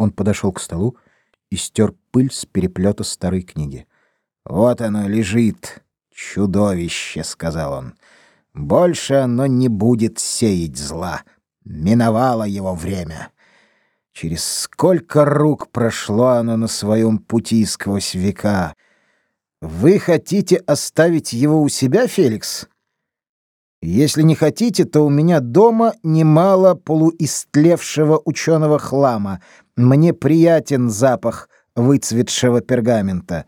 Он подошел к столу и стер пыль с переплета старой книги. «Вот оно лежит, чудовище», — сказал он. «Больше оно не будет сеять зла. Миновало его время. Через сколько рук прошло оно на своем пути сквозь века. Вы хотите оставить его у себя, Феликс?» Если не хотите, то у меня дома немало полуистлевшего ученого хлама. Мне приятен запах выцветшего пергамента.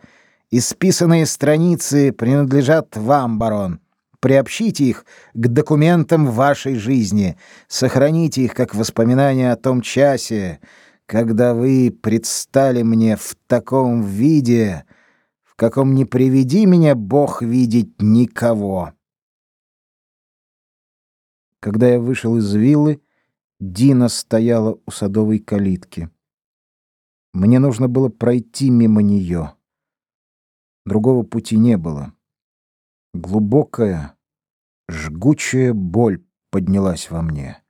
Исписанные страницы принадлежат вам, барон. Приобщите их к документам вашей жизни. Сохраните их как воспоминания о том часе, когда вы предстали мне в таком виде, в каком не приведи меня Бог видеть никого. Когда я вышел из виллы, Дина стояла у садовой калитки. Мне нужно было пройти мимо нее. Другого пути не было. Глубокая, жгучая боль поднялась во мне.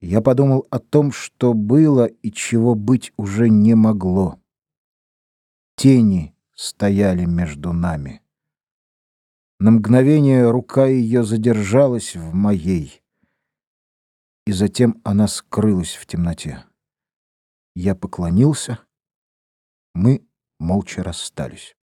Я подумал о том, что было и чего быть уже не могло. Тени стояли между нами. На мгновение рука ее задержалась в моей и затем она скрылась в темноте. Я поклонился, мы молча расстались.